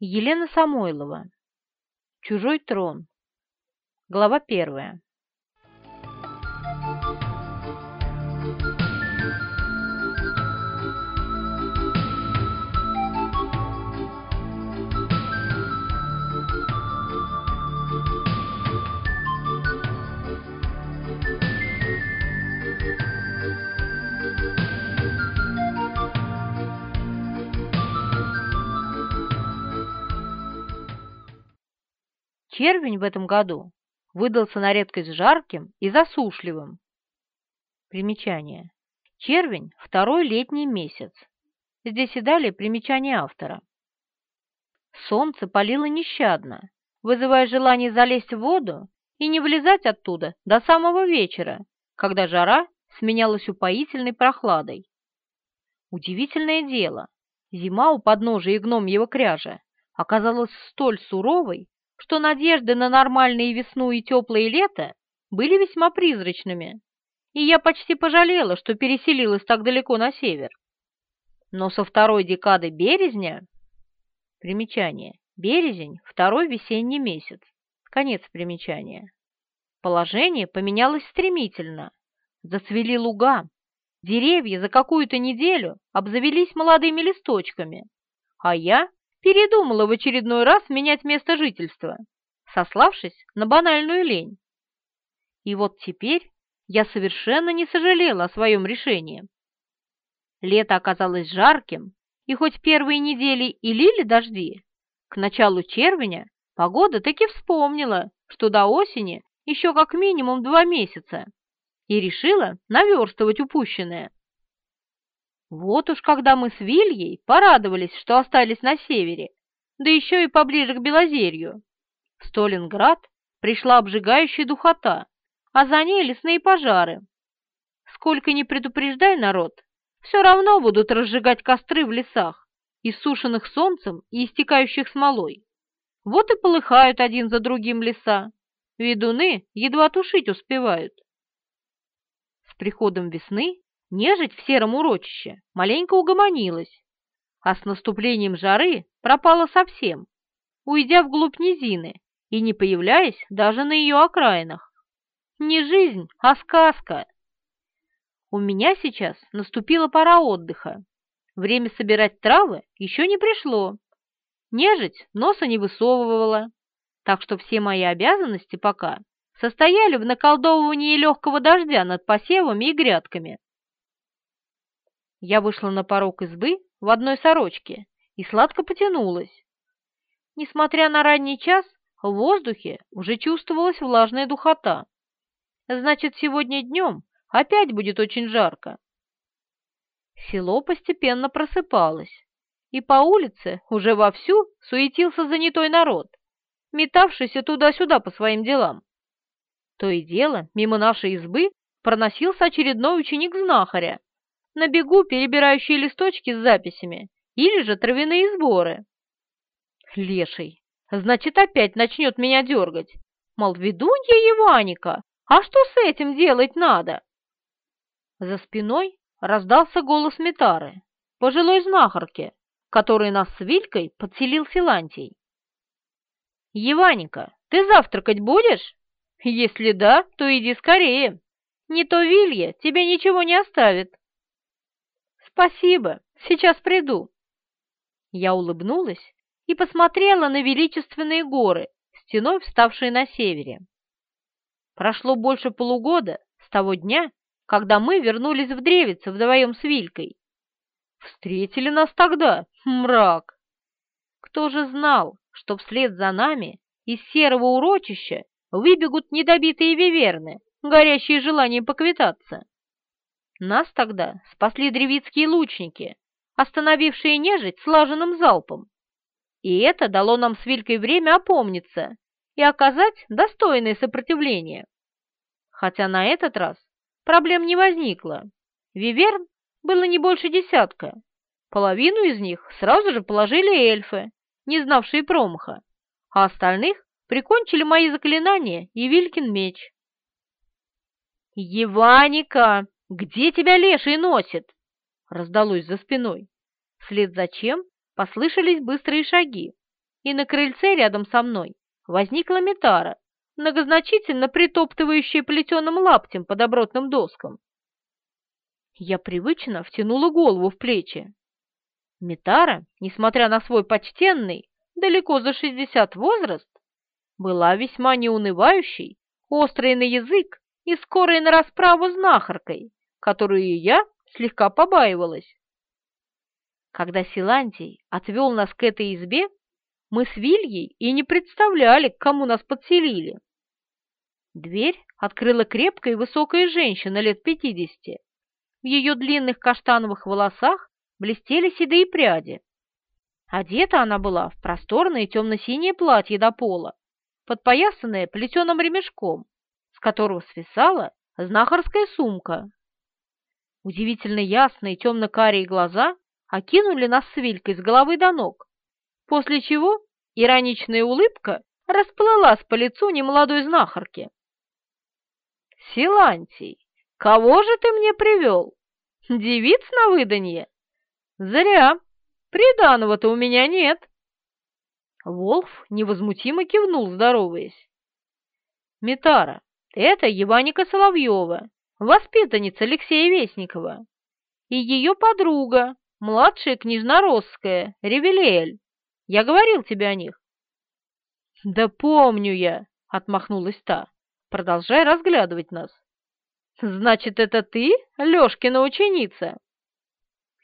Елена Самойлова. Чужой трон. Глава первая. Червень в этом году выдался на редкость жарким и засушливым. Примечание. Червень – второй летний месяц. Здесь и далее примечание автора. Солнце палило нещадно, вызывая желание залезть в воду и не вылезать оттуда до самого вечера, когда жара сменялась упоительной прохладой. Удивительное дело, зима у подножия гномьего кряжа оказалась столь суровой, что надежды на нормальные весну и теплое лето были весьма призрачными, и я почти пожалела, что переселилась так далеко на север. Но со второй декады березня... Примечание. Березень – второй весенний месяц. Конец примечания. Положение поменялось стремительно. Зацвели луга. Деревья за какую-то неделю обзавелись молодыми листочками, а я передумала в очередной раз менять место жительства, сославшись на банальную лень. И вот теперь я совершенно не сожалела о своем решении. Лето оказалось жарким, и хоть первые недели и лили дожди, к началу червеня погода таки вспомнила, что до осени еще как минимум два месяца, и решила наверстывать упущенное. Вот уж когда мы с Вильей порадовались, что остались на севере, да еще и поближе к Белозерью. В Сталинград пришла обжигающая духота, а за ней лесные пожары. Сколько ни предупреждай народ, все равно будут разжигать костры в лесах, иссушенных солнцем и истекающих смолой. Вот и полыхают один за другим леса. Ведуны едва тушить успевают. С приходом весны Нежить в сером урочище маленько угомонилась, а с наступлением жары пропала совсем, уйдя вглубь низины и не появляясь даже на ее окраинах. Не жизнь, а сказка. У меня сейчас наступила пора отдыха. Время собирать травы еще не пришло. Нежить носа не высовывала, так что все мои обязанности пока состояли в наколдовывании легкого дождя над посевами и грядками. Я вышла на порог избы в одной сорочке и сладко потянулась. Несмотря на ранний час, в воздухе уже чувствовалась влажная духота. Значит, сегодня днем опять будет очень жарко. Село постепенно просыпалось, и по улице уже вовсю суетился занятой народ, метавшийся туда-сюда по своим делам. То и дело, мимо нашей избы проносился очередной ученик знахаря, на бегу перебирающие листочки с записями или же травяные сборы. Леший, значит, опять начнет меня дергать. Мол, ведунья Еваника, а что с этим делать надо? За спиной раздался голос Метары, пожилой знахарки, который нас с Вилькой подселил Силантий. «Еваника, ты завтракать будешь? Если да, то иди скорее. Не то Вилья тебе ничего не оставит». «Спасибо, сейчас приду». Я улыбнулась и посмотрела на величественные горы, стеной вставшие на севере. Прошло больше полугода с того дня, когда мы вернулись в Древице вдвоем с Вилькой. Встретили нас тогда, мрак. Кто же знал, что вслед за нами из серого урочища выбегут недобитые виверны, горящие желанием поквитаться? Нас тогда спасли древицкие лучники, остановившие нежить слаженным залпом. И это дало нам с Вилькой время опомниться и оказать достойное сопротивление. Хотя на этот раз проблем не возникло. Виверн было не больше десятка. Половину из них сразу же положили эльфы, не знавшие промаха, а остальных прикончили мои заклинания и Вилькин меч. «Еваника!» «Где тебя леший носит?» — раздалось за спиной. Вслед за чем послышались быстрые шаги, и на крыльце рядом со мной возникла Митара, многозначительно притоптывающая плетеным лаптем по добротным доскам. Я привычно втянула голову в плечи. Митара, несмотря на свой почтенный, далеко за шестьдесят возраст, была весьма неунывающей, острой на язык и скорой на расправу знахаркой, которую я слегка побаивалась. Когда Силантий отвел нас к этой избе, мы с Вильей и не представляли, к кому нас подселили. Дверь открыла крепкая и высокая женщина лет пятидесяти. В ее длинных каштановых волосах блестели седые пряди. Одета она была в просторное темно-синее платье до пола, подпоясанное плетеным ремешком, которого свисала знахарская сумка. Удивительно ясные темно-карие глаза окинули нас с Вилькой с головы до ног, после чего ироничная улыбка расплылась по лицу немолодой знахарки. «Силантий, кого же ты мне привел? Девиц на выданье? Зря, приданого-то у меня нет». Волф невозмутимо кивнул, здороваясь. «Митара, это Еваника Соловьева, воспитанница Алексея Вестникова, и ее подруга, младшая княжна Росская, Ревелиэль. Я говорил тебе о них». «Да помню я», — отмахнулась та, продолжая разглядывать нас. «Значит, это ты, Лёшкина ученица?»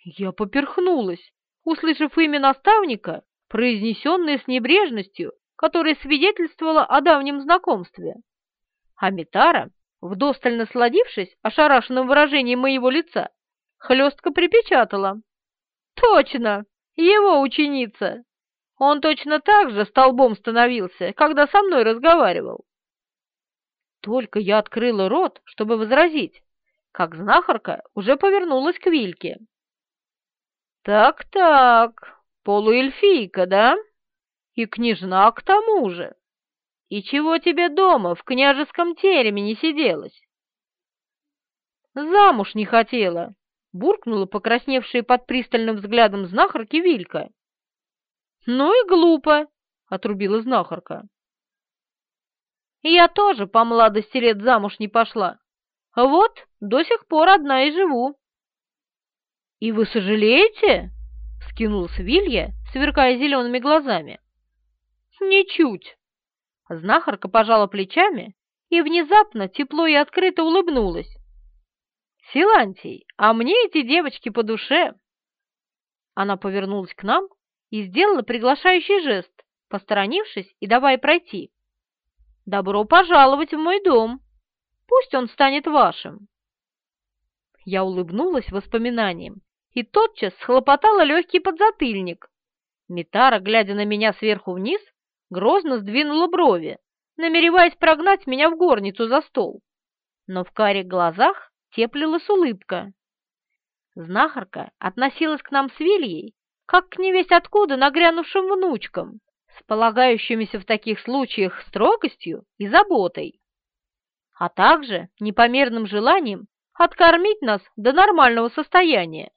Я поперхнулась, услышав имя наставника, произнесенное с небрежностью, которая свидетельствовала о давнем знакомстве. А Митара, вдосталь насладившись ошарашенным выражением моего лица, хлестко припечатала. «Точно! Его ученица! Он точно так же столбом становился, когда со мной разговаривал!» Только я открыла рот, чтобы возразить, как знахарка уже повернулась к Вильке. «Так-так, полуэльфийка, да? И княжна к тому же!» И чего тебе дома в княжеском тереме не сиделось? Замуж не хотела, буркнула покрасневшая под пристальным взглядом знахарки Вилька. Ну и глупо, отрубила знахарка. Я тоже по молодости лет замуж не пошла. Вот до сих пор одна и живу. И вы сожалеете? Скинулась Вилья, сверкая зелеными глазами. Ничуть. Знахарка пожала плечами и внезапно тепло и открыто улыбнулась. «Силантий, а мне эти девочки по душе!» Она повернулась к нам и сделала приглашающий жест, посторонившись и давая пройти. «Добро пожаловать в мой дом! Пусть он станет вашим!» Я улыбнулась воспоминанием и тотчас схлопотала легкий подзатыльник. Митара, глядя на меня сверху вниз, грозно сдвинула брови, намереваясь прогнать меня в горницу за стол. Но в карих глазах теплилась улыбка. Знахарка относилась к нам с Вильей, как к невесть откуда нагрянувшим внучкам, с полагающимися в таких случаях строгостью и заботой, а также непомерным желанием откормить нас до нормального состояния.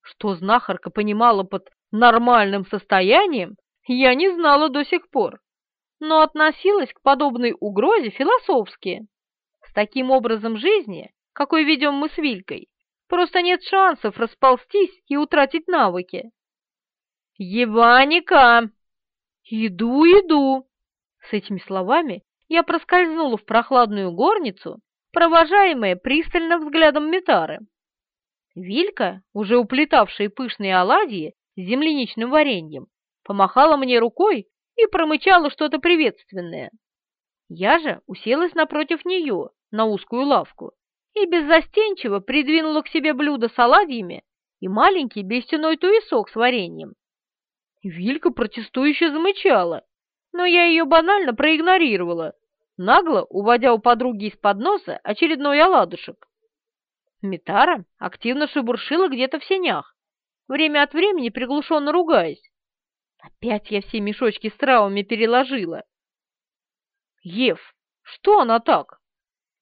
Что знахарка понимала под нормальным состоянием, я не знала до сих пор, но относилась к подобной угрозе философски. С таким образом жизни, какой ведем мы с Вилькой, просто нет шансов расползтись и утратить навыки. «Еваника!» «Иду, иду!» С этими словами я проскользнула в прохладную горницу, провожаемая пристальным взглядом Метары. Вилька, уже уплетавшая пышные оладьи с земляничным вареньем, помахала мне рукой и промычала что-то приветственное. Я же уселась напротив нее на узкую лавку и беззастенчиво придвинула к себе блюдо с оладьями и маленький бестяной туесок с вареньем. Вилька протестующе замычала, но я ее банально проигнорировала, нагло уводя у подруги из-под носа очередной оладушек. Митара активно шебуршила где-то в сенях, время от времени приглушенно ругаясь. Опять я все мешочки с травами переложила. Ев, что она так?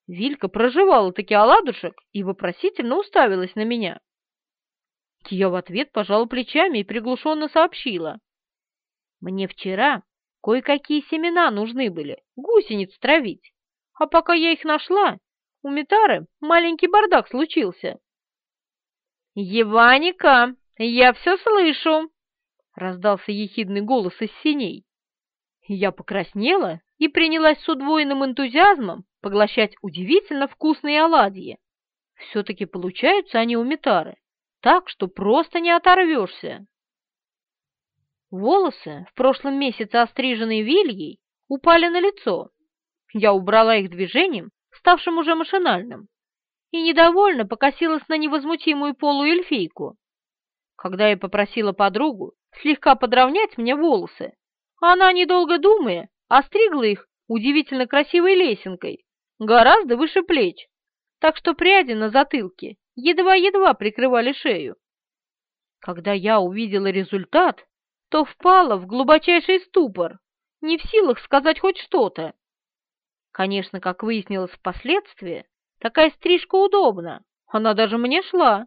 Вилька проживала таки оладушек и вопросительно уставилась на меня. Я в ответ пожала плечами и приглушенно сообщила. Мне вчера кое-какие семена нужны были, гусениц травить. А пока я их нашла, у Митары маленький бардак случился. «Еваника, я все слышу!» — раздался ехидный голос из синей. Я покраснела и принялась с удвоенным энтузиазмом поглощать удивительно вкусные оладьи. Все-таки получаются они у Митары, так что просто не оторвешься. Волосы, в прошлом месяце остриженные Вильей, упали на лицо. Я убрала их движением, ставшим уже машинальным, и недовольно покосилась на невозмутимую полуэльфийку. Когда я попросила подругу слегка подровнять мне волосы, она, недолго думая, остригла их удивительно красивой лесенкой, гораздо выше плеч, так что пряди на затылке едва-едва прикрывали шею. Когда я увидела результат, то впала в глубочайший ступор, не в силах сказать хоть что-то. Конечно, как выяснилось впоследствии, такая стрижка удобна, она даже мне шла.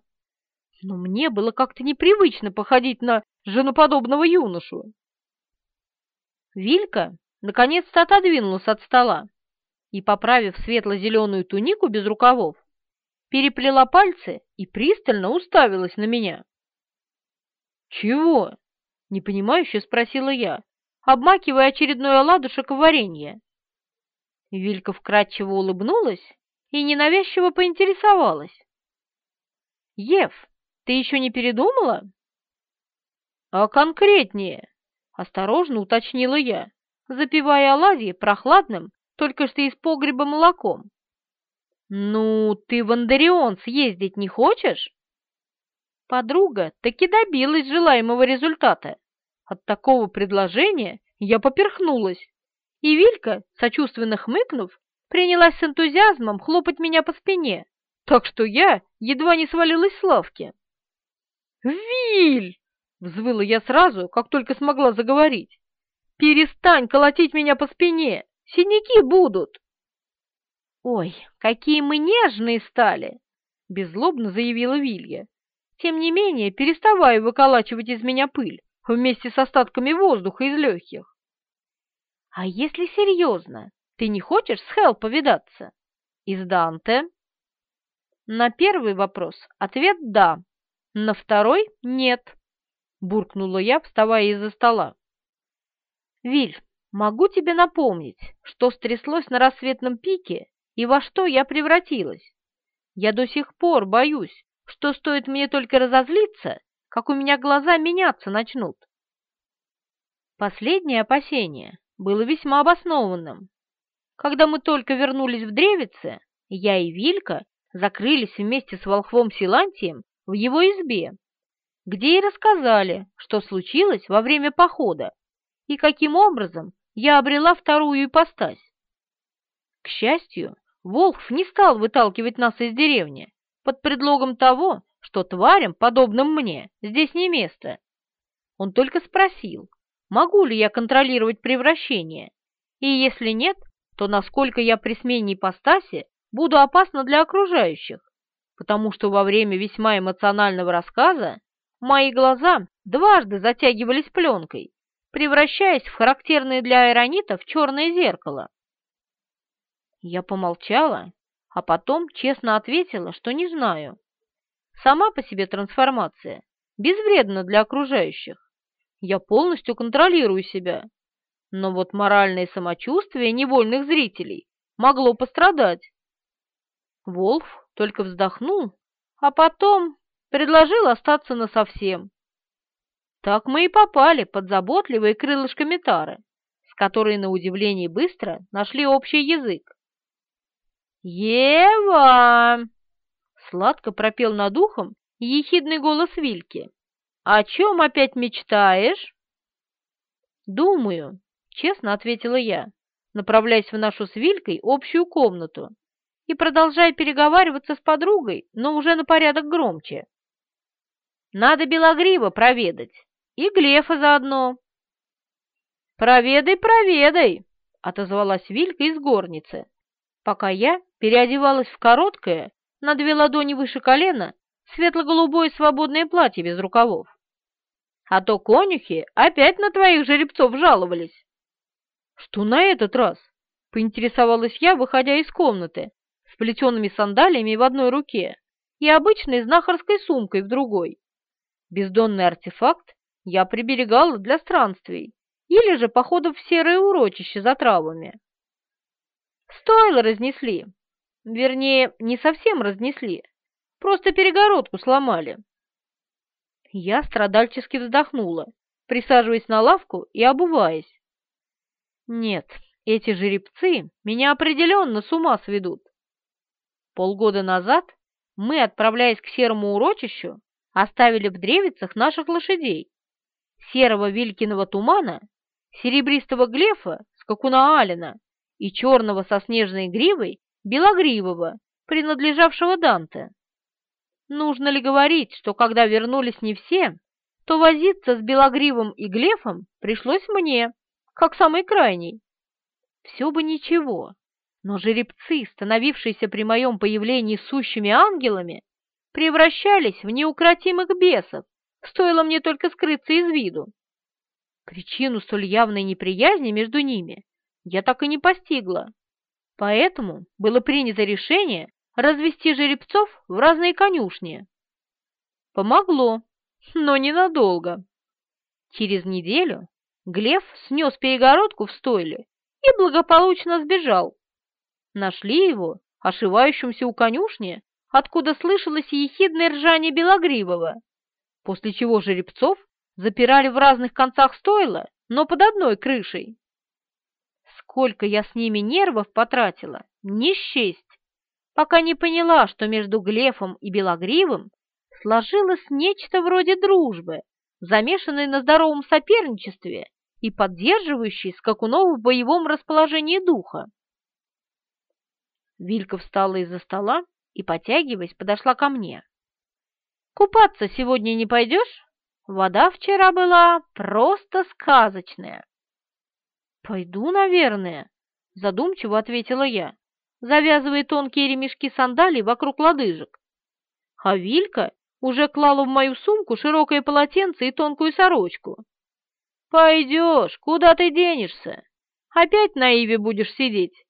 Но мне было как-то непривычно походить на женоподобного юношу. Вилька наконец-то отодвинулась от стола и, поправив светло-зеленую тунику без рукавов, переплела пальцы и пристально уставилась на меня. «Чего?» — непонимающе спросила я, обмакивая очередной оладушек в варенье. Вилька вкратчиво улыбнулась и ненавязчиво поинтересовалась. «Ев, ты еще не передумала?» «А конкретнее?» — осторожно уточнила я, запивая оладьи прохладным, только что из погреба молоком. «Ну, ты в Андарион съездить не хочешь?» Подруга таки добилась желаемого результата. От такого предложения я поперхнулась, и Вилька, сочувственно хмыкнув, принялась с энтузиазмом хлопать меня по спине, так что я едва не свалилась с лавки. «Виль!» — взвыла я сразу, как только смогла заговорить. «Перестань колотить меня по спине! Синяки будут!» «Ой, какие мы нежные стали!» — беззлобно заявила Вилья. «Тем не менее, переставай выколачивать из меня пыль вместе с остатками воздуха из легких». «А если серьезно, ты не хочешь с Хелл повидаться? Из Данте?» На первый вопрос ответ «да», на второй «нет», — буркнула я, вставая из-за стола. «Виль, могу тебе напомнить, что стряслось на рассветном пике и во что я превратилась. Я до сих пор боюсь, что стоит мне только разозлиться, как у меня глаза меняться начнут. Последнее опасение было весьма обоснованным. Когда мы только вернулись в Древице, я и Вилька закрылись вместе с волхвом Силантием в его избе, где и рассказали, что случилось во время похода и каким образом я обрела вторую ипостась. К счастью, Волхв не стал выталкивать нас из деревни под предлогом того, что тварям, подобным мне, здесь не место. Он только спросил, могу ли я контролировать превращение, и если нет, то насколько я при смене ипостаси буду опасна для окружающих, потому что во время весьма эмоционального рассказа мои глаза дважды затягивались пленкой, превращаясь в характерное для аэронитов черное зеркало. Я помолчала, а потом честно ответила, что не знаю. Сама по себе трансформация безвредна для окружающих. Я полностью контролирую себя. Но вот моральное самочувствие невольных зрителей могло пострадать. Волф только вздохнул, а потом предложил остаться насовсем. Так мы и попали под заботливые крылышко Метары, с которой, на удивление, быстро нашли общий язык. «Ева!» — сладко пропел над ухом ехидный голос Вильки. «О чем опять мечтаешь?» «Думаю», — честно ответила я, направляясь в нашу с Вилькой общую комнату и продолжая переговариваться с подругой, но уже на порядок громче. «Надо Белогрива проведать и Глефа заодно». «Проведай, проведай!» — отозвалась Вилька из горницы, пока я переодевалась в короткое, на две ладони выше колена, светло-голубое свободное платье без рукавов. а то конюхи опять на твоих жеребцов жаловались». «Что на этот раз?» — поинтересовалась я, выходя из комнаты, с плетеными сандалиями в одной руке и обычной знахарской сумкой в другой. Бездонный артефакт я приберегала для странствий или же походов в серое урочище за травами. Стоило разнесли. Вернее, не совсем разнесли, просто перегородку сломали. Я страдальчески вздохнула, присаживаясь на лавку и обуваясь. Нет, эти жеребцы меня определенно с ума сведут. Полгода назад мы, отправляясь к серому урочищу, оставили в древицах наших лошадей, серого вилькиного тумана, серебристого глефа, скакуна Алина и черного со снежной гривой белогривого, принадлежавшего Данте. Нужно ли говорить, что когда вернулись не все, то возиться с белогривым и глефом пришлось мне, как самый крайний. Все бы ничего, но жеребцы, становившиеся при моем появлении сущими ангелами, превращались в неукротимых бесов, стоило мне только скрыться из виду. Причину столь явной неприязни между ними я так и не постигла, поэтому было принято решение развести жеребцов в разные конюшни. Помогло, но ненадолго. Через неделю Глеб снес перегородку в стойле и благополучно сбежал, Нашли его, ошивающимся у конюшни, откуда слышалось ехидное ржание Белогривого, после чего жеребцов запирали в разных концах стойла, но под одной крышей. Сколько я с ними нервов потратила, не счесть, пока не поняла, что между Глефом и Белогривым сложилось нечто вроде дружбы, замешанной на здоровом соперничестве и поддерживающей скакунов в боевом расположении духа. Вилька встала из-за стола и, потягиваясь, подошла ко мне. «Купаться сегодня не пойдешь? Вода вчера была просто сказочная». «Пойду, наверное», — задумчиво ответила я, завязывая тонкие ремешки сандалий вокруг лодыжек. А Вилька уже клала в мою сумку широкое полотенце и тонкую сорочку. «Пойдешь, куда ты денешься? Опять на Иве будешь сидеть?»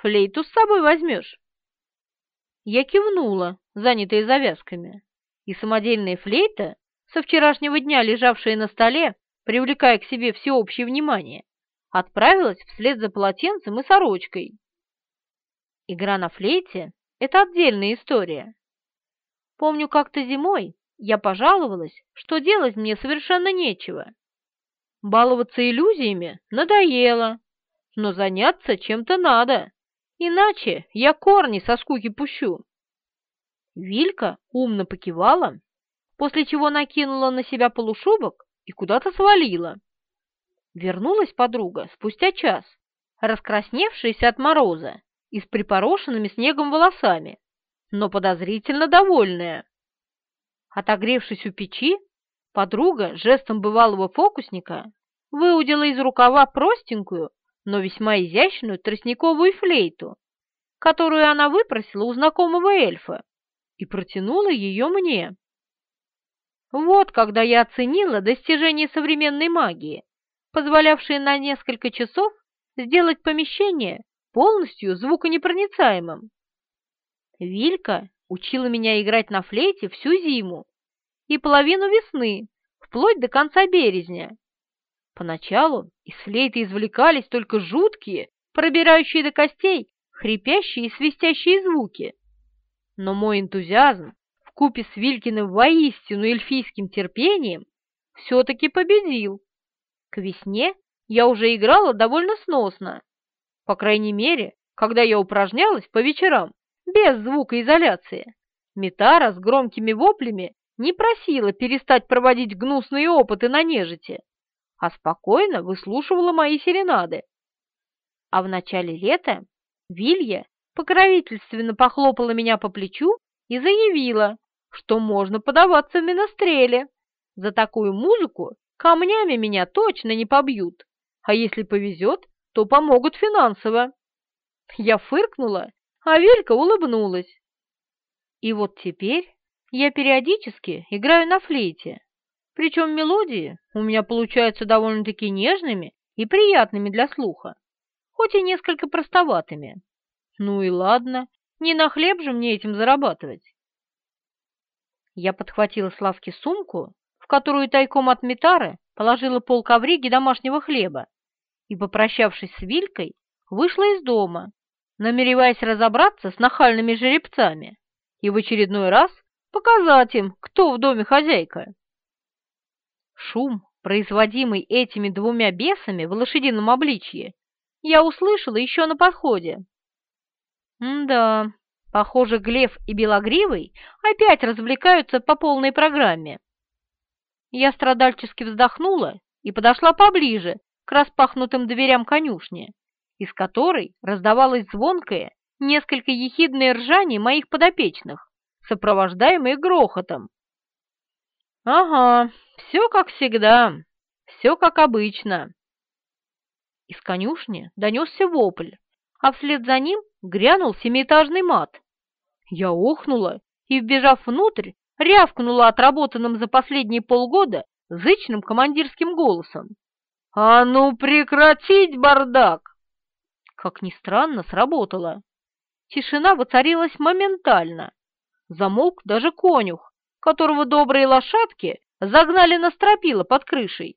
Флейту с собой возьмешь?» Я кивнула, занятая завязками, и самодельная флейта, со вчерашнего дня лежавшая на столе, привлекая к себе всеобщее внимание, отправилась вслед за полотенцем и сорочкой. Игра на флейте — это отдельная история. Помню, как-то зимой я пожаловалась, что делать мне совершенно нечего. Баловаться иллюзиями надоело, но заняться чем-то надо. Иначе я корни со скуки пущу. Вилька умно покивала, после чего накинула на себя полушубок и куда-то свалила. Вернулась подруга спустя час, раскрасневшаяся от мороза и с припорошенными снегом волосами, но подозрительно довольная. Отогревшись у печи, подруга жестом бывалого фокусника выудила из рукава простенькую, но весьма изящную тростниковую флейту, которую она выпросила у знакомого эльфа, и протянула ее мне. Вот когда я оценила достижение современной магии, позволявшие на несколько часов сделать помещение полностью звуконепроницаемым. Вилька учила меня играть на флейте всю зиму и половину весны, вплоть до конца березня, Поначалу из флейты извлекались только жуткие, пробирающие до костей, хрипящие и свистящие звуки. Но мой энтузиазм, вкупе с Вилькиным воистину эльфийским терпением, все-таки победил. К весне я уже играла довольно сносно. По крайней мере, когда я упражнялась по вечерам, без звукоизоляции. Митара с громкими воплями не просила перестать проводить гнусные опыты на нежити а спокойно выслушивала мои серенады. А в начале лета Вилья покровительственно похлопала меня по плечу и заявила, что можно подаваться в меностреле. За такую музыку камнями меня точно не побьют, а если повезет, то помогут финансово. Я фыркнула, а Вилька улыбнулась. И вот теперь я периодически играю на флейте, Причем мелодии у меня получаются довольно-таки нежными и приятными для слуха, хоть и несколько простоватыми. Ну и ладно, не на хлеб же мне этим зарабатывать. Я подхватила с лавки сумку, в которую тайком от Митары положила пол ковриги домашнего хлеба и, попрощавшись с Вилькой, вышла из дома, намереваясь разобраться с нахальными жеребцами и в очередной раз показать им, кто в доме хозяйка. Шум, производимый этими двумя бесами в лошадином обличье, я услышала еще на подходе. Да, Похоже, Глев и Белогривый опять развлекаются по полной программе. Я страдальчески вздохнула и подошла поближе к распахнутым дверям конюшни, из которой раздавалось звонкое, несколько ехидное ржание моих подопечных, сопровождаемое грохотом. «Ага, все как всегда, все как обычно». Из конюшни донесся вопль, а вслед за ним грянул семиэтажный мат. Я охнула и, вбежав внутрь, рявкнула отработанным за последние полгода зычным командирским голосом. «А ну прекратить бардак!» Как ни странно, сработало. Тишина воцарилась моментально. Замолк даже конюх, которого добрые лошадки загнали на стропила под крышей.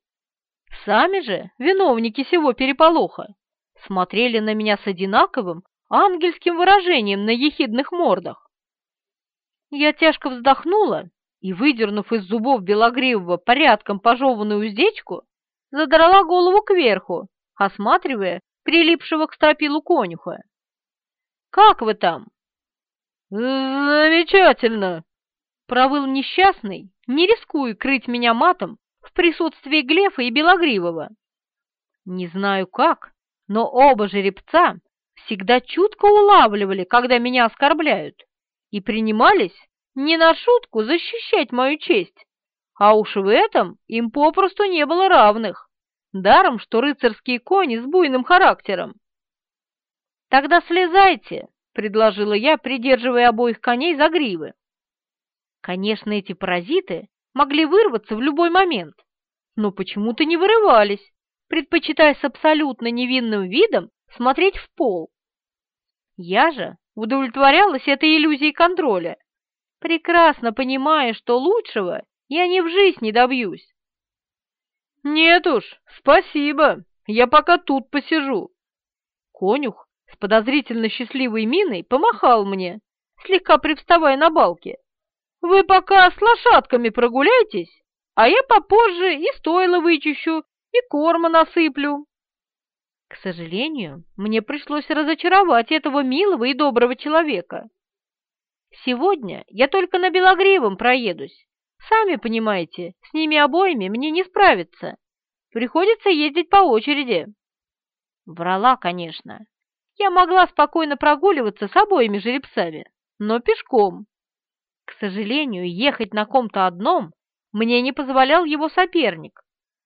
Сами же, виновники всего переполоха, смотрели на меня с одинаковым ангельским выражением на ехидных мордах. Я тяжко вздохнула и, выдернув из зубов белогривого порядком пожеванную уздечку, задрала голову кверху, осматривая прилипшего к стропилу конюха. «Как вы там?» «Замечательно!» — провыл несчастный, не рискуя крыть меня матом в присутствии Глефа и Белогривого. Не знаю как, но оба жеребца всегда чутко улавливали, когда меня оскорбляют, и принимались не на шутку защищать мою честь, а уж в этом им попросту не было равных, даром, что рыцарские кони с буйным характером. «Тогда слезайте», — предложила я, придерживая обоих коней за гривы. Конечно, эти паразиты могли вырваться в любой момент, но почему-то не вырывались, предпочитая с абсолютно невинным видом смотреть в пол. Я же удовлетворялась этой иллюзией контроля, прекрасно понимая, что лучшего я ни в жизнь не добьюсь. «Нет уж, спасибо, я пока тут посижу». Конюх с подозрительно счастливой миной помахал мне, слегка привставая на балке. «Вы пока с лошадками прогуляйтесь, а я попозже и стойло вычищу, и корма насыплю». К сожалению, мне пришлось разочаровать этого милого и доброго человека. Сегодня я только на Белогривом проедусь. Сами понимаете, с ними обоими мне не справиться. Приходится ездить по очереди. Врала, конечно. Я могла спокойно прогуливаться с обоими жеребцами, но пешком. К сожалению, ехать на ком-то одном мне не позволял его соперник,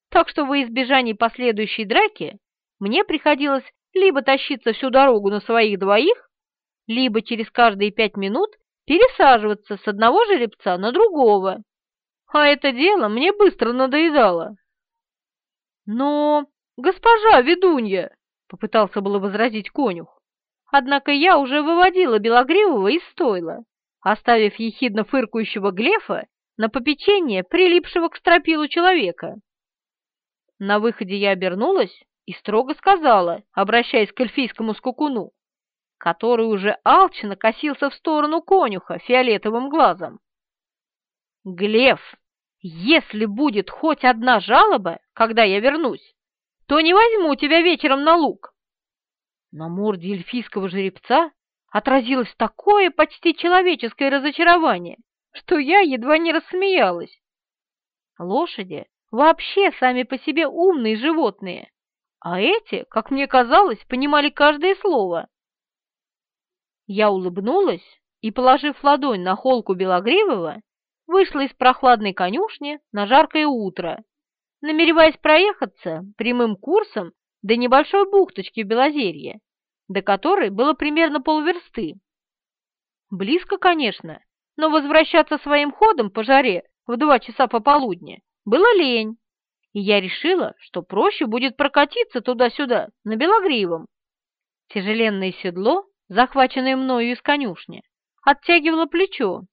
так что во избежание последующей драки мне приходилось либо тащиться всю дорогу на своих двоих, либо через каждые пять минут пересаживаться с одного жеребца на другого. А это дело мне быстро надоедало. Но, госпожа ведунья, попытался было возразить конюх, однако я уже выводила Белогривого из стойла, оставив ехидно фыркающего Глефа на попечение прилипшего к стропилу человека. На выходе я обернулась и строго сказала, обращаясь к эльфийскому скукуну, который уже алчно косился в сторону конюха фиолетовым глазом. «Глев, если будет хоть одна жалоба, когда я вернусь, то не возьму тебя вечером на луг». На морде эльфийского жеребца отразилось такое почти человеческое разочарование, что я едва не рассмеялась. Лошади вообще сами по себе умные животные, а эти, как мне казалось, понимали каждое слово. Я улыбнулась и, положив ладонь на холку Белогривого, вышла из прохладной конюшни на жаркое утро, намереваясь проехаться прямым курсом до небольшой бухточки в Белозерье, до которой было примерно полверсты. Близко, конечно, но возвращаться своим ходом по жаре в два часа пополудни было лень, и я решила, что проще будет прокатиться туда-сюда, на Белогривом. Тяжеленное седло, захваченное мною из конюшни, оттягивало плечо,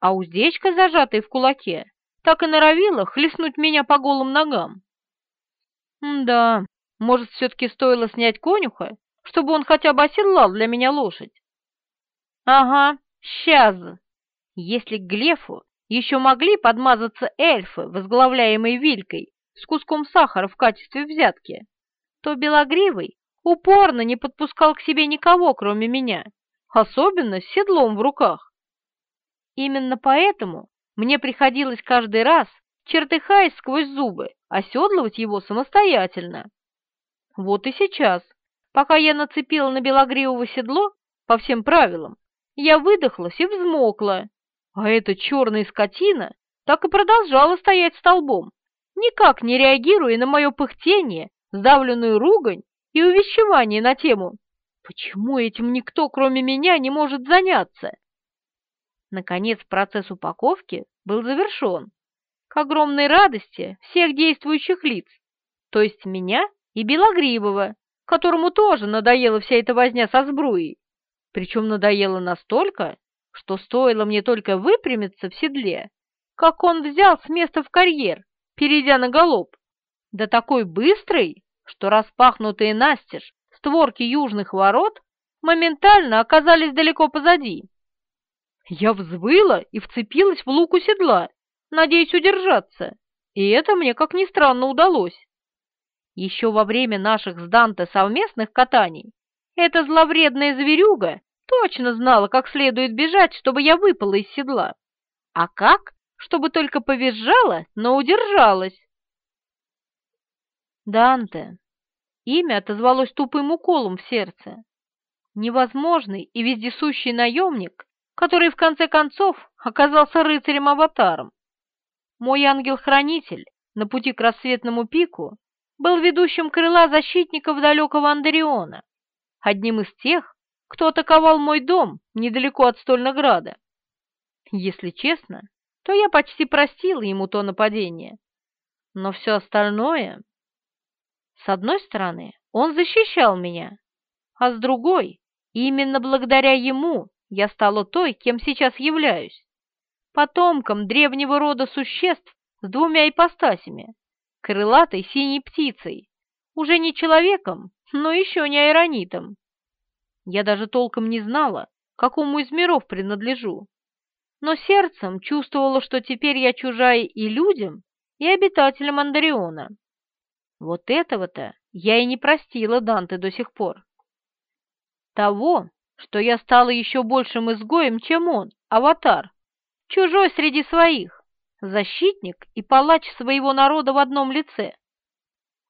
а уздечка, зажатая в кулаке, так и норовила хлестнуть меня по голым ногам. да, может, все-таки стоило снять конюха, чтобы он хотя бы оседлал для меня лошадь? Ага, сейчас. Если к Глефу еще могли подмазаться эльфы, возглавляемые Вилькой, с куском сахара в качестве взятки, то Белогривый упорно не подпускал к себе никого, кроме меня, особенно с седлом в руках. Именно поэтому мне приходилось каждый раз, чертыхаясь сквозь зубы, оседлывать его самостоятельно. Вот и сейчас, пока я нацепила на белогривого седло, по всем правилам, я выдохлась и взмокла, а эта черная скотина так и продолжала стоять столбом, никак не реагируя на мое пыхтение, сдавленную ругань и увещевание на тему «Почему этим никто, кроме меня, не может заняться?» Наконец процесс упаковки был завершен, к огромной радости всех действующих лиц, то есть меня и Белогрибова, которому тоже надоела вся эта возня со сбруей. Причем надоело настолько, что стоило мне только выпрямиться в седле, как он взял с места в карьер, перейдя на галоп. Да такой быстрый, что распахнутые настежь створки южных ворот моментально оказались далеко позади. Я взвыла и вцепилась в луку седла, надеясь удержаться, и это мне, как ни странно, удалось. Еще во время наших с Данте совместных катаний эта зловредная зверюга точно знала, как следует бежать, чтобы я выпала из седла. А как? Чтобы только повизжала, но удержалась. Данте. Имя отозвалось тупым уколом в сердце. Невозможный и вездесущий наемник который в конце концов оказался рыцарем-аватаром. Мой ангел-хранитель на пути к рассветному пику был ведущим крыла защитников далекого Андариона, одним из тех, кто атаковал мой дом недалеко от Стольнограда. Если честно, то я почти простила ему то нападение. Но все остальное... С одной стороны, он защищал меня, а с другой, именно благодаря ему я стала той, кем сейчас являюсь, потомком древнего рода существ с двумя ипостасями, крылатой синей птицей, уже не человеком, но еще не аэронитом. Я даже толком не знала, какому из миров принадлежу, но сердцем чувствовала, что теперь я чужая и людям, и обитателям Андариона. Вот этого-то я и не простила Данте до сих пор. Того, что я стала еще большим изгоем, чем он, аватар, чужой среди своих, защитник и палач своего народа в одном лице.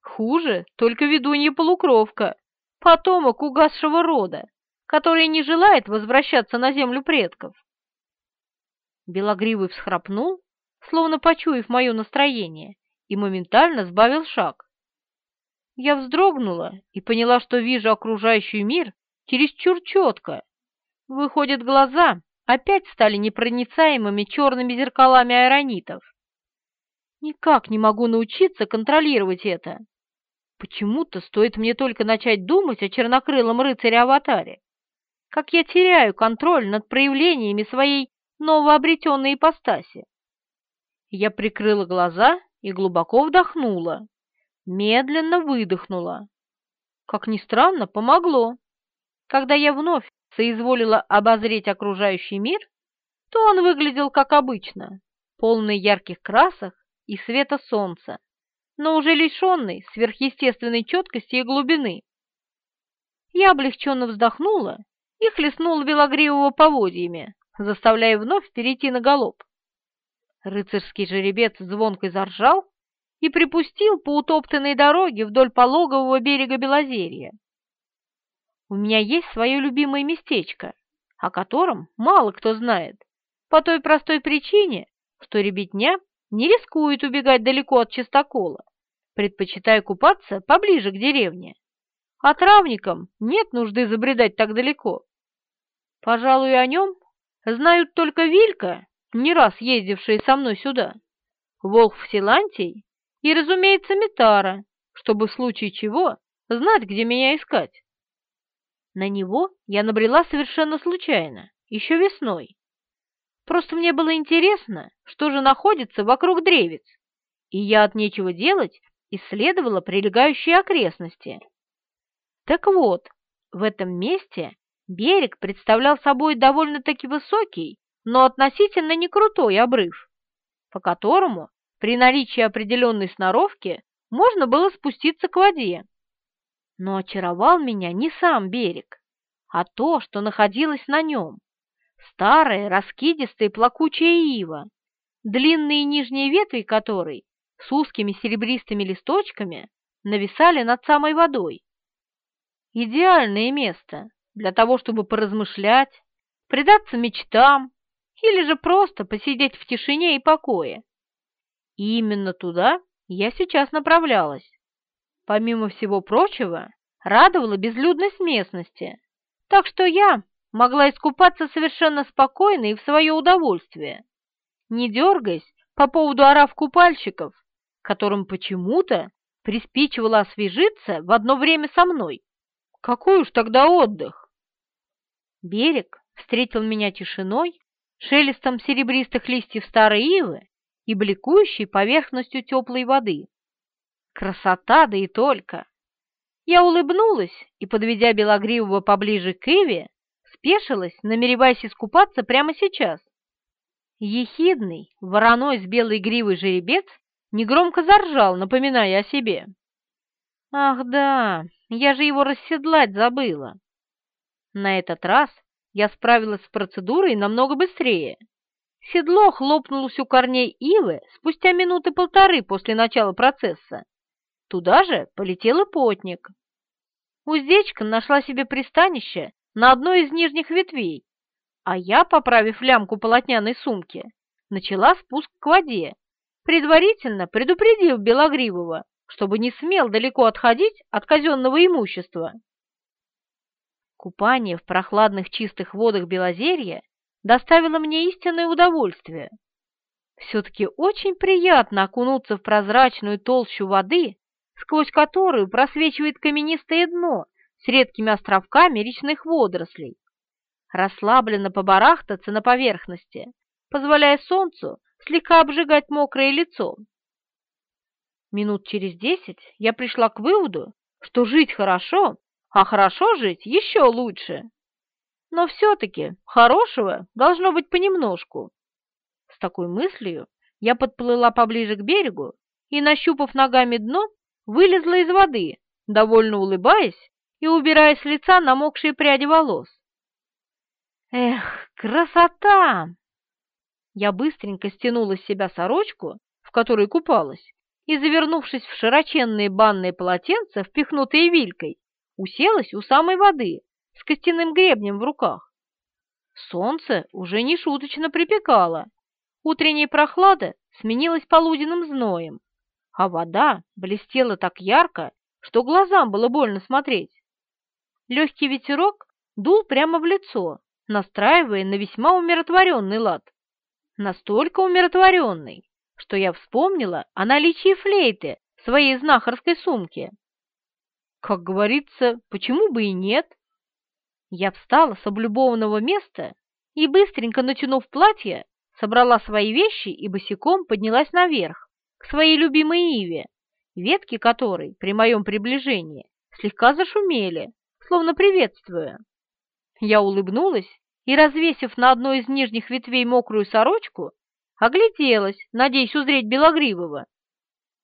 Хуже только ведунья-полукровка, потомок угасшего рода, который не желает возвращаться на землю предков. Белогривый всхрапнул, словно почуяв мое настроение, и моментально сбавил шаг. Я вздрогнула и поняла, что вижу окружающий мир чересчур четко. Выходит, глаза опять стали непроницаемыми черными зеркалами аэронитов. Никак не могу научиться контролировать это. Почему-то стоит мне только начать думать о чернокрылом рыцаре-аватаре, как я теряю контроль над проявлениями своей новообретенной ипостаси. Я прикрыла глаза и глубоко вдохнула, медленно выдохнула. Как ни странно, помогло. Когда я вновь соизволила обозреть окружающий мир, то он выглядел как обычно, полный ярких красок и света солнца, но уже лишенный сверхъестественной четкости и глубины. Я облегченно вздохнула и хлестнула Белогривого поводьями, заставляя вновь перейти на галоп. Рыцарский жеребец звонко заржал и припустил по утоптанной дороге вдоль пологового берега Белозерья. У меня есть свое любимое местечко, о котором мало кто знает, по той простой причине, что ребятня не рискует убегать далеко от чистокола, предпочитая купаться поближе к деревне. А травникам нет нужды забредать так далеко. Пожалуй, о нем знают только Вилька, не раз ездившие со мной сюда, волк Силантий и, разумеется, Метара, чтобы в случае чего знать, где меня искать. На него я набрела совершенно случайно, еще весной. Просто мне было интересно, что же находится вокруг древец, и я от нечего делать исследовала прилегающие окрестности. Так вот, в этом месте берег представлял собой довольно-таки высокий, но относительно не крутой обрыв, по которому при наличии определенной сноровки можно было спуститься к воде. Но очаровал меня не сам берег, а то, что находилось на нем. Старая, раскидистая плакучая ива, длинные нижние ветви которой с узкими серебристыми листочками нависали над самой водой. Идеальное место для того, чтобы поразмышлять, предаться мечтам или же просто посидеть в тишине и покое. И именно туда я сейчас направлялась. Помимо всего прочего, радовала безлюдность местности, так что я могла искупаться совершенно спокойно и в свое удовольствие, не дергаясь по поводу орав купальщиков, которым почему-то приспичивало освежиться в одно время со мной. Какой уж тогда отдых! Берег встретил меня тишиной, шелестом серебристых листьев старой ивы и бликующей поверхностью теплой воды. Красота, да и только! Я улыбнулась и, подведя Белогривого поближе к Иве, спешилась, намереваясь искупаться прямо сейчас. Ехидный, вороной с белой гривой жеребец негромко заржал, напоминая о себе. «Ах да, я же его расседлать забыла!» На этот раз я справилась с процедурой намного быстрее. Седло хлопнулось у корней ивы спустя минуты полторы после начала процесса. Туда же полетел и потник. Уздечка нашла себе пристанище на одной из нижних ветвей, а я, поправив лямку полотняной сумки, начала спуск к воде, предварительно предупредив Белогривого, чтобы не смел далеко отходить от казенного имущества. Купание в прохладных чистых водах Белозерья доставило мне истинное удовольствие. Все-таки очень приятно окунуться в прозрачную толщу воды, сквозь которую просвечивает каменистое дно с редкими островками речных водорослей. Расслабленно побарахтаться на поверхности, позволяя солнцу слегка обжигать мокрое лицо. Минут через десять я пришла к выводу, что жить хорошо, а хорошо жить еще лучше. Но все-таки хорошего должно быть понемножку. С такой мыслью я подплыла поближе к берегу и, нащупав ногами дно, вылезла из воды, довольно улыбаясь и убирая с лица намокшие пряди волос. Эх, красота! Я быстренько стянула с себя сорочку, в которой купалась, и, завернувшись в широченные банные полотенца, впихнутые вилькой, уселась у самой воды с костяным гребнем в руках. Солнце уже не шуточно припекало. Утренняя прохлада сменилась полуденным зноем, а вода блестела так ярко, что глазам было больно смотреть. Легкий ветерок дул прямо в лицо, настраивая на весьма умиротворенный лад настолько умиротворенный, что я вспомнила о наличии флейты в своей знахарской сумке. Как говорится, почему бы и нет? Я встала с облюбованного места и, быстренько натянув платье, собрала свои вещи и босиком поднялась наверх, к своей любимой иве, ветки которой при моем приближении слегка зашумели, словно приветствуя. Я улыбнулась и, развесив на одной из нижних ветвей мокрую сорочку, огляделась, надеясь узреть Белогривого.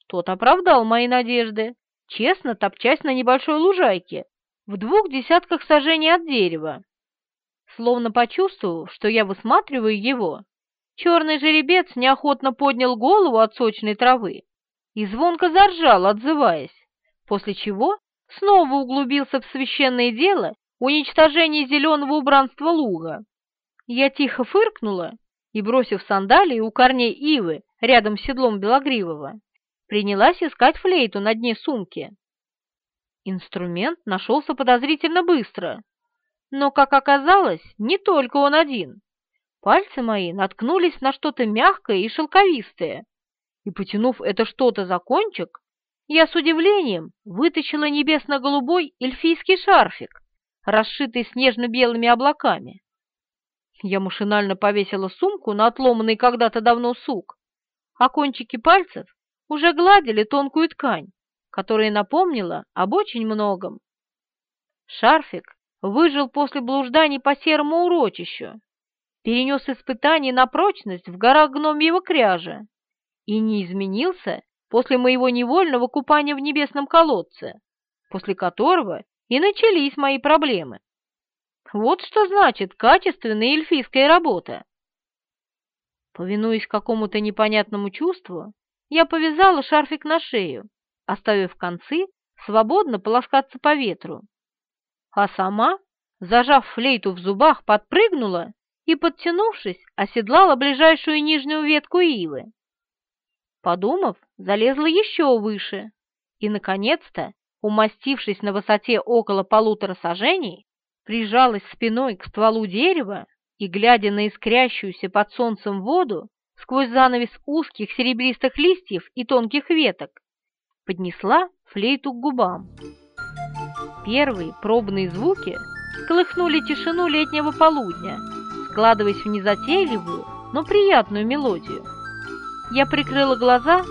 Тот оправдал мои надежды, честно топчась на небольшой лужайке, в двух десятках сажений от дерева. Словно почувствовав, что я высматриваю его, черный жеребец неохотно поднял голову от сочной травы и звонко заржал, отзываясь, после чего снова углубился в священное дело уничтожение зеленого убранства луга. Я тихо фыркнула и, бросив сандалии у корней ивы рядом с седлом Белогривого, принялась искать флейту на дне сумки. Инструмент нашелся подозрительно быстро, но, как оказалось, не только он один. Пальцы мои наткнулись на что-то мягкое и шелковистое. и, потянув это что-то за кончик, я с удивлением вытащила небесно-голубой эльфийский шарфик, расшитый снежно-белыми облаками. Я машинально повесила сумку на отломанный когда-то давно сук, а кончики пальцев уже гладили тонкую ткань, которая напомнила об очень многом. Шарфик выжил после блужданий по серому урочищу, перенес испытания на прочность в горах гномьего кряжа и не изменился после моего невольного купания в небесном колодце, после которого и начались мои проблемы. Вот что значит качественная эльфийская работа. Повинуясь какому-то непонятному чувству, я повязала шарфик на шею, оставив концы свободно полоскаться по ветру. А сама, зажав флейту в зубах, подпрыгнула и, подтянувшись, оседлала ближайшую нижнюю ветку ивы. Подумав, залезла еще выше и, наконец-то, умастившись на высоте около полутора сажений, прижалась спиной к стволу дерева и, глядя на искрящуюся под солнцем воду, сквозь занавес узких серебристых листьев и тонких веток, поднесла флейту к губам. Первые пробные звуки колыхнули тишину летнего полудня, складываясь в незатейливую, но приятную мелодию. Я прикрыла глаза,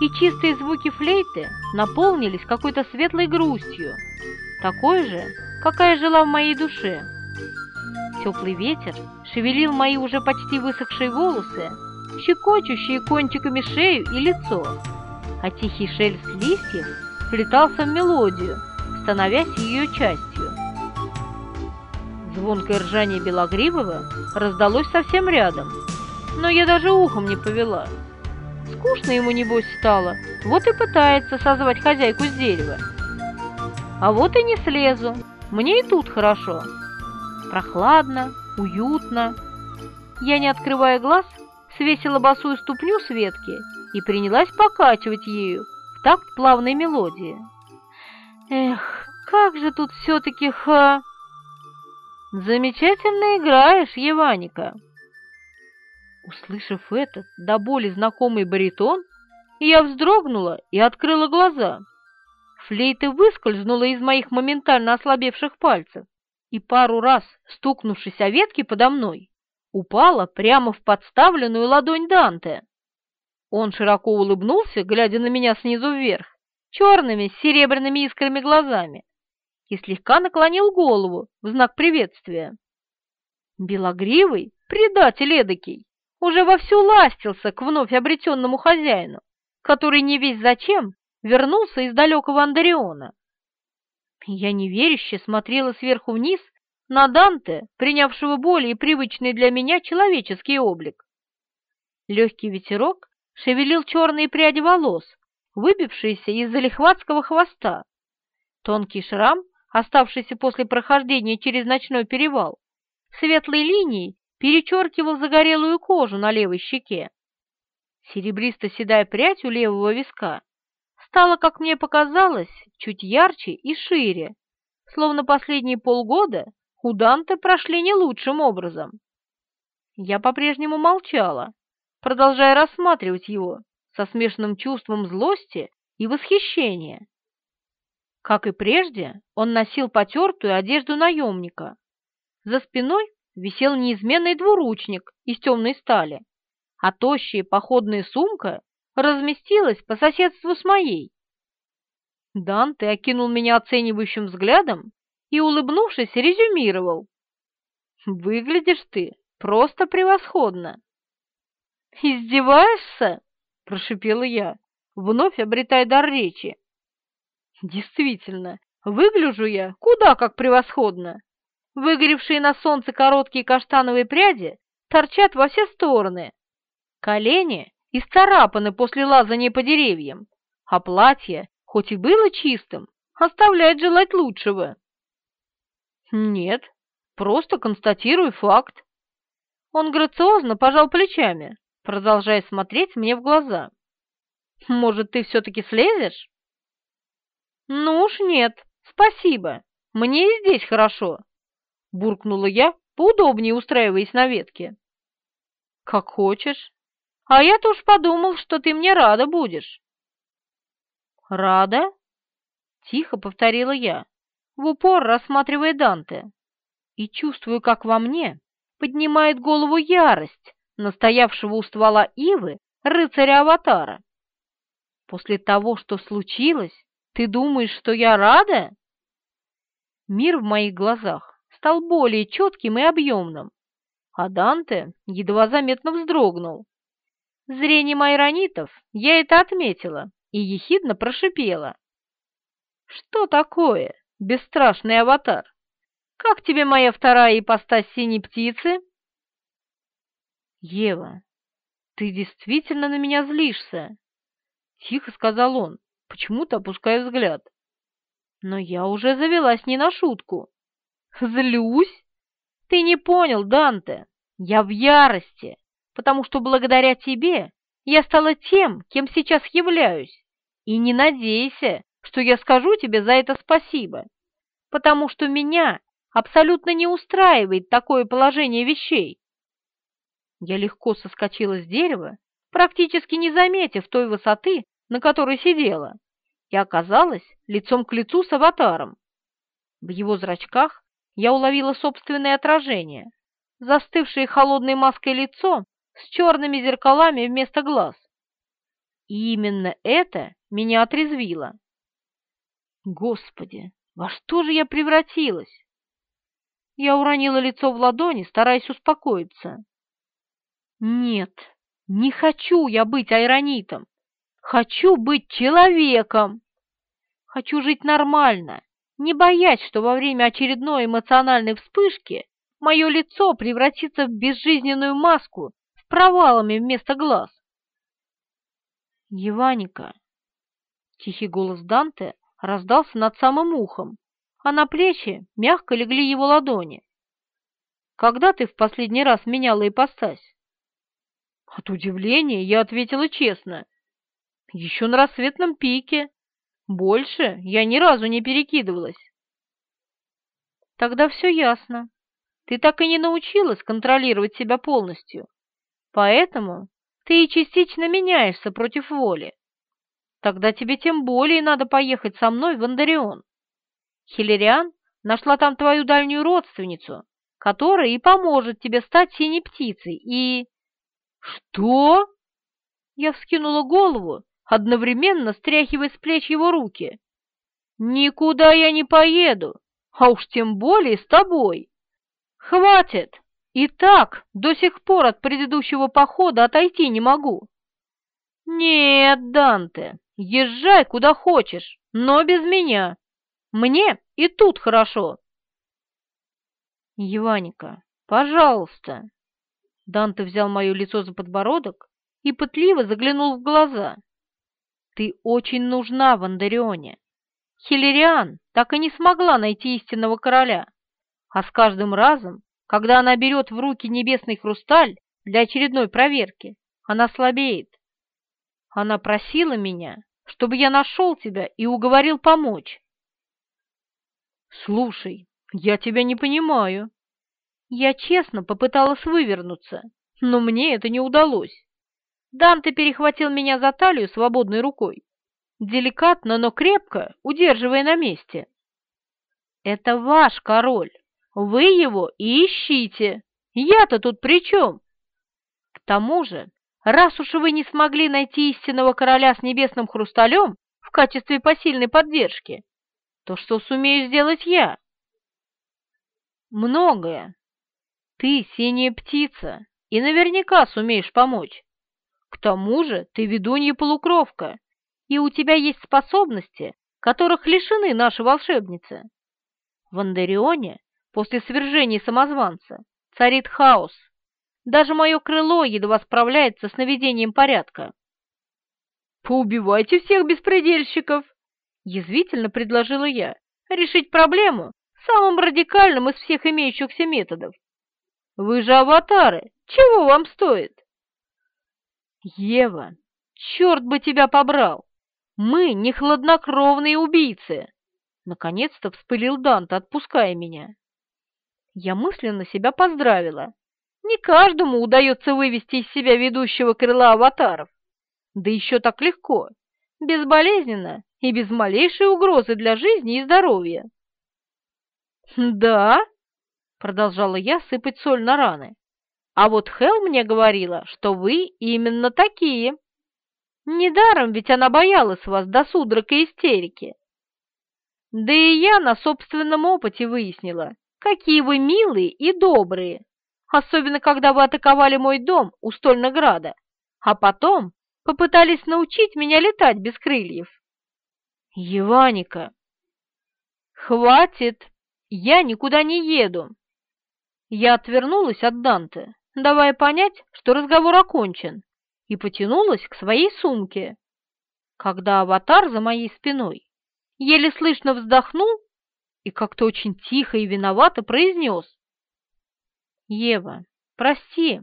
и чистые звуки флейты наполнились какой-то светлой грустью, такой же, какая жила в моей душе. Теплый ветер шевелил мои уже почти высохшие волосы, щекочущие кончиками шею и лицо, а тихий шелест листьев вплетался в мелодию, становясь ее частью. Звонкое ржание Белогривого раздалось совсем рядом, но я даже ухом не повела. Скучно ему, небось, стало, вот и пытается созвать хозяйку с дерева. А вот и не слезу, мне и тут хорошо. Прохладно, уютно. Я, не открывая глаз, свесила босую ступню с ветки и принялась покачивать ею в такт плавной мелодии. Эх, как же тут все-таки ха... Замечательно играешь, Еваника. Услышав этот до боли знакомый баритон, я вздрогнула и открыла глаза. Флейта выскользнула из моих моментально ослабевших пальцев и пару раз, стукнувшись о ветки подо мной, упала прямо в подставленную ладонь Данте. Он широко улыбнулся, глядя на меня снизу вверх, черными с серебряными искрами глазами, и слегка наклонил голову в знак приветствия. Белогривый, предатель эдакий, уже вовсю ластился к вновь обретенному хозяину, который не весь зачем вернулся из далекого Андариона. Я неверяще смотрела сверху вниз на Данте, принявшего более привычный для меня человеческий облик. Легкий ветерок шевелил черные пряди волос, выбившиеся из залихватского хвоста. Тонкий шрам, оставшийся после прохождения через ночной перевал, светлой линией перечеркивал загорелую кожу на левой щеке. Серебристо-седая прядь у левого виска стала, как мне показалось, чуть ярче и шире, словно последние полгода у Данте прошли не лучшим образом. Я по-прежнему молчала, продолжая рассматривать его со смешанным чувством злости и восхищения. Как и прежде, он носил потертую одежду наемника. За спиной висел неизменный двуручник из темной стали, а тощая походная сумка разместилась по соседству с моей. Данте окинул меня оценивающим взглядом и, улыбнувшись, резюмировал. «Выглядишь ты просто превосходно!» «Издеваешься?» – прошипела я, вновь обретая дар речи. «Действительно, выгляжу я куда как превосходно!» Выгоревшие на солнце короткие каштановые пряди торчат во все стороны. Колени исцарапаны после лазания по деревьям, а платье, хоть и было чистым, оставляет желать лучшего. Нет, просто констатирую факт. Он грациозно пожал плечами, продолжая смотреть мне в глаза. Может, ты все-таки слезешь? Ну уж нет, спасибо, мне и здесь хорошо буркнула я, поудобнее устраиваясь на ветке. «Как хочешь. А я-то уж подумал, что ты мне рада будешь». «Рада?» — тихо повторила я, в упор рассматривая Данте, и чувствую, как во мне поднимает голову ярость настоявшего у ствола ивы рыцаря-аватара. «После того, что случилось, ты думаешь, что я рада?» Мир в моих глазах стал более четким и объемным, а Данте едва заметно вздрогнул. Зрением айронитов я это отметила и ехидно прошипела. «Что такое, бесстрашный аватар? Как тебе моя вторая ипостась синей птицы?» «Ева, ты действительно на меня злишься?» Тихо сказал он, почему-то опуская взгляд. Но я уже завелась не на шутку. «Злюсь? Ты не понял, Данте. Я в ярости, потому что благодаря тебе я стала тем, кем сейчас являюсь. И не надейся, что я скажу тебе за это спасибо, потому что меня абсолютно не устраивает такое положение вещей. Я легко соскочила с дерева, практически не заметив той высоты, на которой сидела, и оказалась лицом к лицу с аватаром. В его зрачках я уловила собственное отражение, застывшее холодной маской лицо с черными зеркалами вместо глаз. И именно это меня отрезвило. Господи, во что же я превратилась? Я уронила лицо в ладони, стараясь успокоиться. Нет, не хочу я быть айронитом. Хочу быть человеком. Хочу жить нормально, не боясь, что во время очередной эмоциональной вспышки мое лицо превратится в безжизненную маску с провалами вместо глаз. Еваника. Тихий голос Данте раздался над самым ухом, а на плечи мягко легли его ладони. Когда ты в последний раз меняла ипостась? От удивления я ответила честно. Еще на рассветном пике. Больше я ни разу не перекидывалась. Тогда все ясно. Ты так и не научилась контролировать себя полностью. Поэтому ты и частично меняешься против воли. Тогда тебе тем более надо поехать со мной в Андарион. Хилериан нашла там твою дальнюю родственницу, которая и поможет тебе стать синей птицей, и... «Что?» Я вскинула голову, одновременно стряхивая с плеч его руки. «Никуда я не поеду, а уж тем более с тобой. Хватит! И так до сих пор от предыдущего похода отойти не могу». «Нет, Данте, езжай куда хочешь, но без меня. Мне и тут хорошо». «Еваника, пожалуйста!» Данте взял мое лицо за подбородок и пытливо заглянул в глаза. «Ты очень нужна в Андарионе. Хиллериан так и не смогла найти истинного короля, а с каждым разом, когда она берет в руки небесный хрусталь для очередной проверки, она слабеет. Она просила меня, чтобы я нашел тебя и уговорил помочь». «Слушай, я тебя не понимаю», я честно попыталась вывернуться, но мне это не удалось. Данте перехватил меня за талию свободной рукой, деликатно, но крепко удерживая на месте. «Это ваш король, вы его и ищите, я-то тут при чем?» К тому же, раз уж вы не смогли найти истинного короля с небесным хрусталем в качестве посильной поддержки, то что сумею сделать я? Многое, ты синяя птица и наверняка сумеешь помочь. К тому же ты ведунья-полукровка, и у тебя есть способности, которых лишены наши волшебницы. В Андерионе после свержения самозванца царит хаос. Даже мое крыло едва справляется с наведением порядка. «Поубивайте всех беспредельщиков!» — язвительно предложила я. «Решить проблему самым радикальным из всех имеющихся методов. Вы же аватары, чего вам стоит? Ева, черт бы тебя побрал! Мы не хладнокровные убийцы! Наконец-то вспылил Данте, отпуская меня. Я мысленно себя поздравила. Не каждому удается вывести из себя ведущего крыла аватаров. Да еще так легко, безболезненно и без малейшей угрозы для жизни и здоровья. «Да?» — продолжала я сыпать соль на раны. «А вот Хел мне говорила, что вы именно такие. Недаром ведь она боялась вас до судорог и истерики. Да и я на собственном опыте выяснила, какие вы милые и добрые, особенно когда вы атаковали мой дом у Стольнограда, а потом попытались научить меня летать без крыльев. Еваника! Хватит! Я никуда не еду. Я отвернулась от Данте, давая понять, что разговор окончен, и потянулась к своей сумке. Когда аватар за моей спиной еле слышно вздохнул и как-то очень тихо и виновато произнес. «Ева, прости,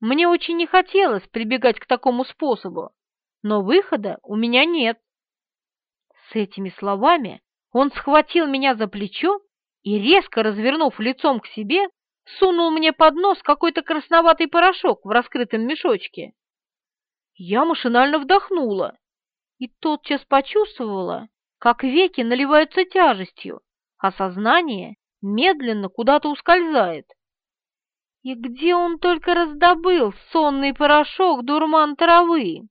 мне очень не хотелось прибегать к такому способу, но выхода у меня нет». С этими словами он схватил меня за плечо и, резко развернув лицом к себе, сунул мне под нос какой-то красноватый порошок в раскрытом мешочке. Я машинально вдохнула и тотчас почувствовала, как веки наливаются тяжестью, а сознание медленно куда-то ускользает. И где он только раздобыл сонный порошок дурман травы?